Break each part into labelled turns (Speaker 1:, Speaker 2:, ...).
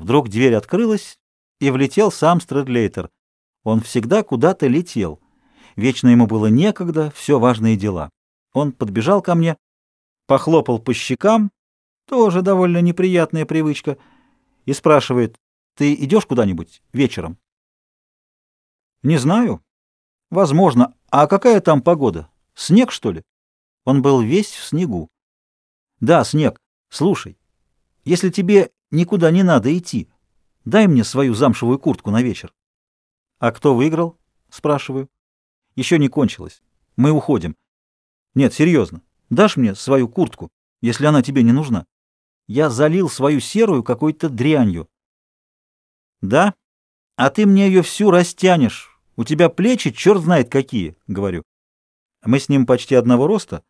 Speaker 1: Вдруг дверь открылась, и влетел сам Стрэдлейтер. Он всегда куда-то летел. Вечно ему было некогда, все важные дела. Он подбежал ко мне, похлопал по щекам, тоже довольно неприятная привычка, и спрашивает, «Ты идешь куда-нибудь вечером?» «Не знаю. Возможно. А какая там погода? Снег, что ли?» Он был весь в снегу. «Да, снег. Слушай, если тебе никуда не надо идти, дай мне свою замшевую куртку на вечер». «А кто выиграл?» — спрашиваю. «Еще не кончилось. Мы уходим». «Нет, серьезно. Дашь мне свою куртку, если она тебе не нужна? Я залил свою серую какой-то дрянью». «Да? А ты мне ее всю растянешь. У тебя плечи черт знает какие», — говорю. Мы с ним почти одного роста,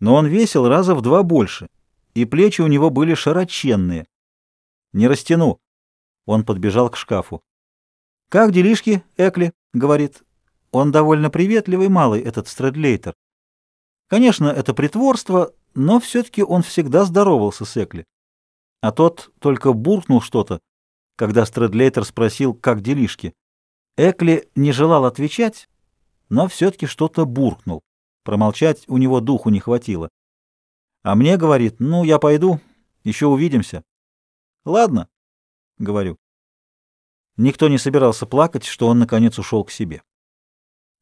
Speaker 1: но он весил раза в два больше, и плечи у него были широченные. «Не растяну». Он подбежал к шкафу. «Как делишки, Экли?» — говорит. Он довольно приветливый малый, этот Стрэдлейтер. Конечно, это притворство, но все-таки он всегда здоровался с Экли. А тот только буркнул что-то, когда Стрэдлейтер спросил, как делишки. Экли не желал отвечать, но все-таки что-то буркнул. Промолчать у него духу не хватило. А мне говорит, ну, я пойду, еще увидимся. Ладно, говорю. Никто не собирался плакать, что он, наконец, ушел к себе.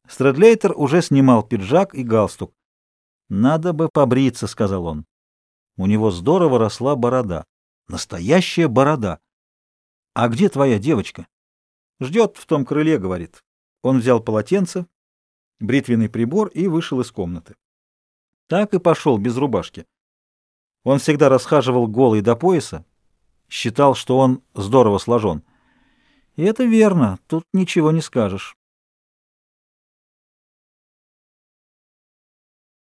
Speaker 1: Стрэдлейтер уже снимал пиджак и галстук. «Надо бы побриться», — сказал он. У него здорово росла борода. Настоящая борода. «А где твоя девочка?» «Ждет в том крыле», — говорит. Он взял полотенце, бритвенный прибор и вышел из комнаты. Так и пошел без рубашки. Он всегда расхаживал голый до пояса, считал, что он здорово сложен. И это верно, тут ничего не скажешь.